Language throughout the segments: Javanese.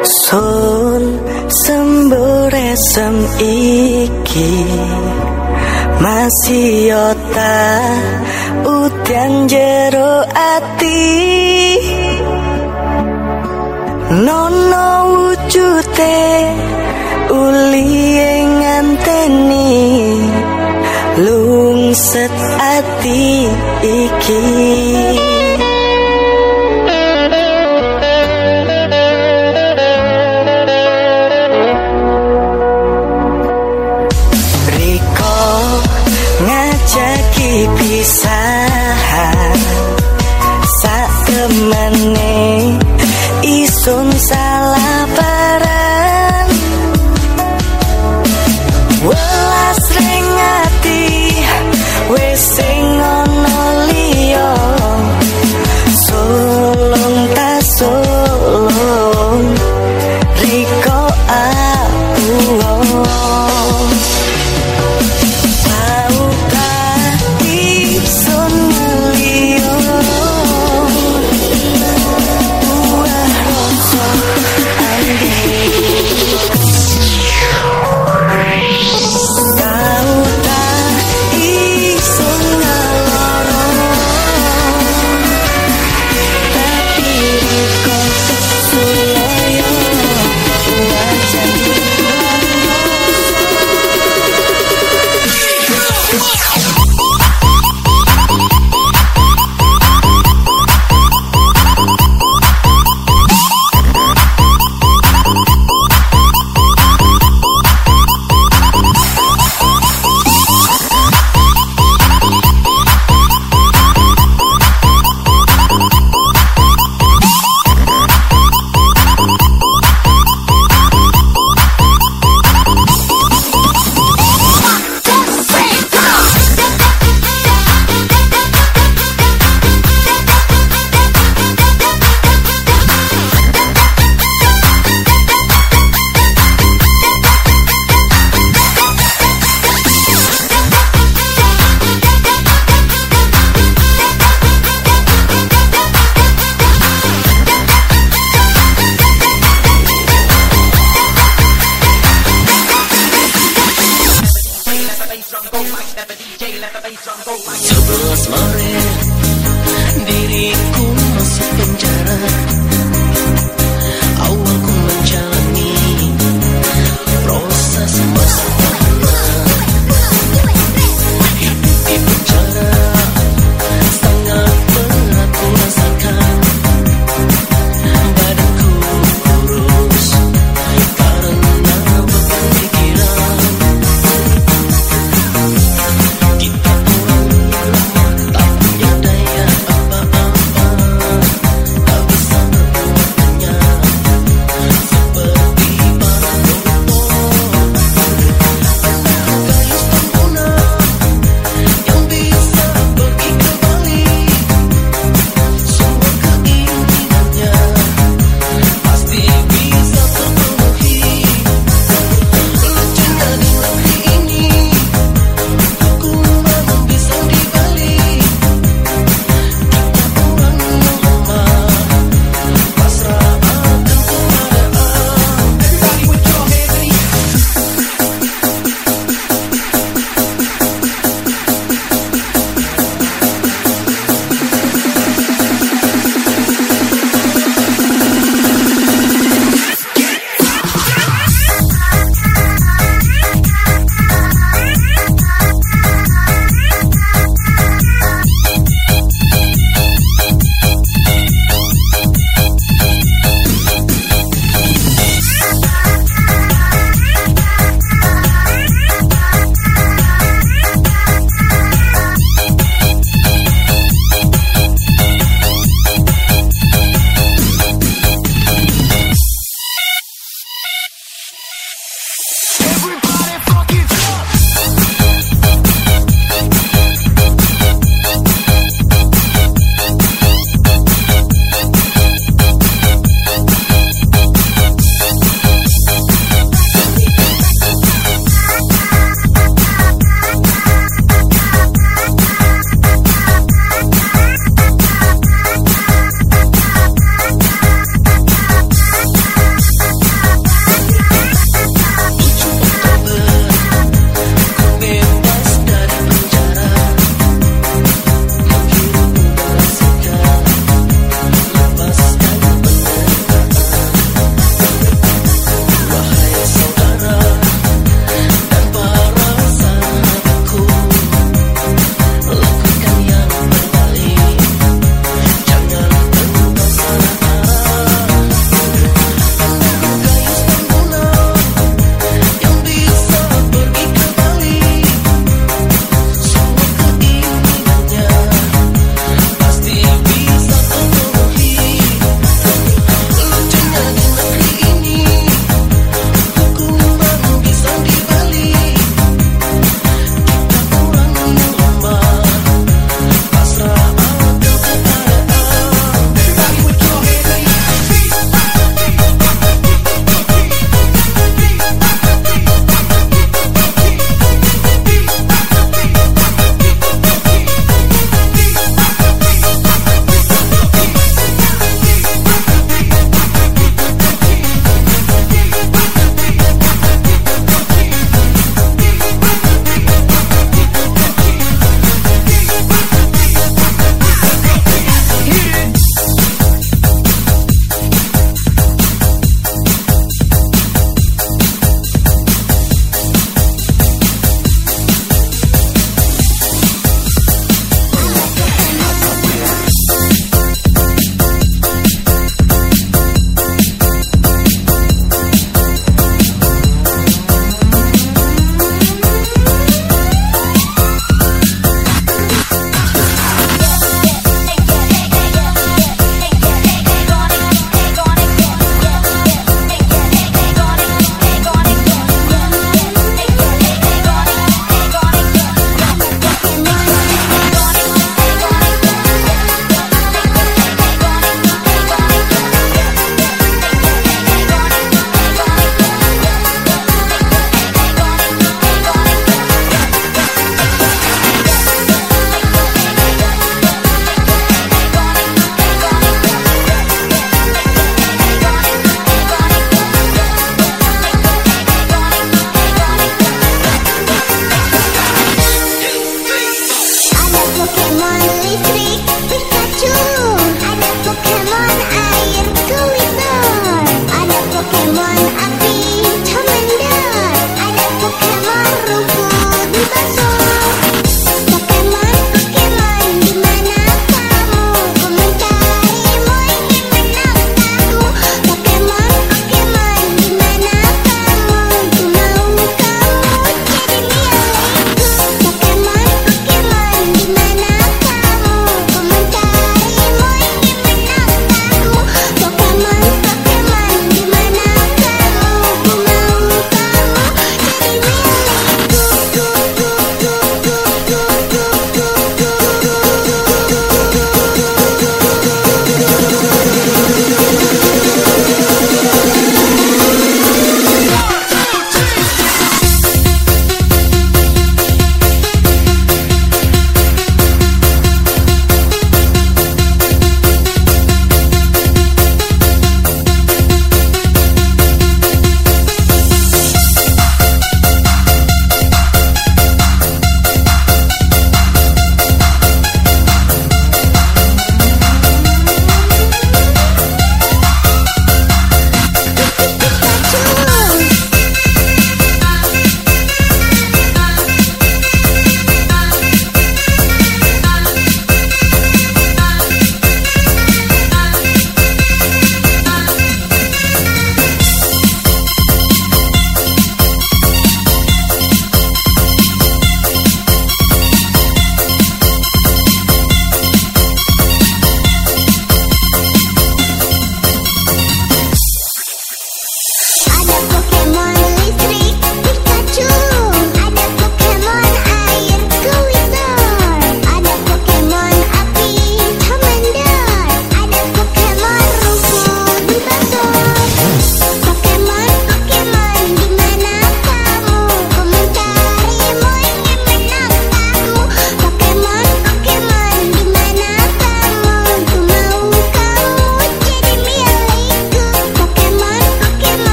Sun semburesem iki Masih yota udan jero ati. Nono wujute uli nganteni Lungset ati iki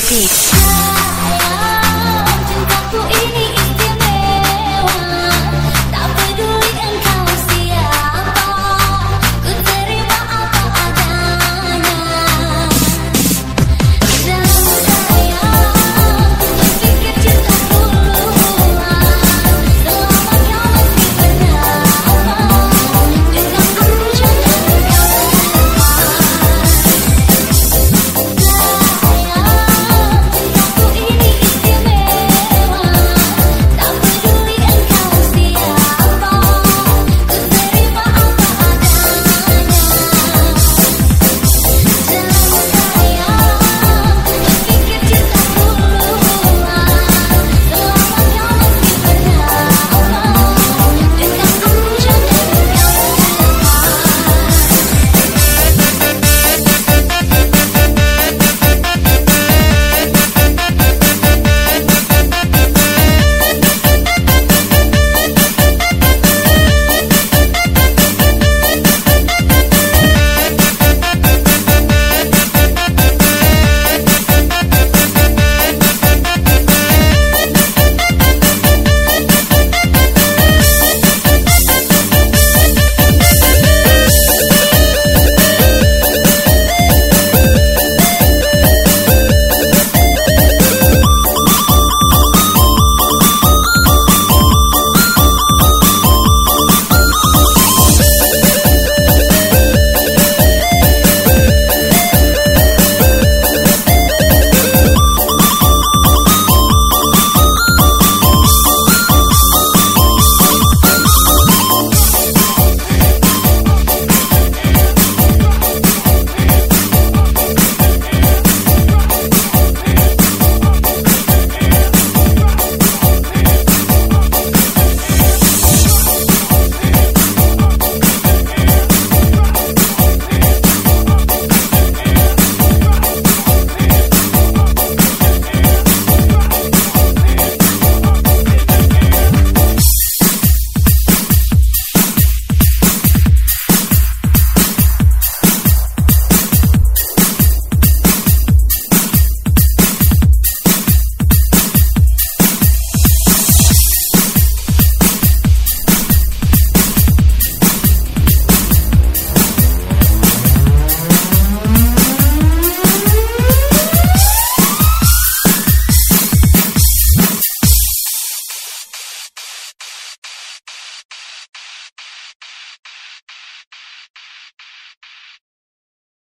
Repeat.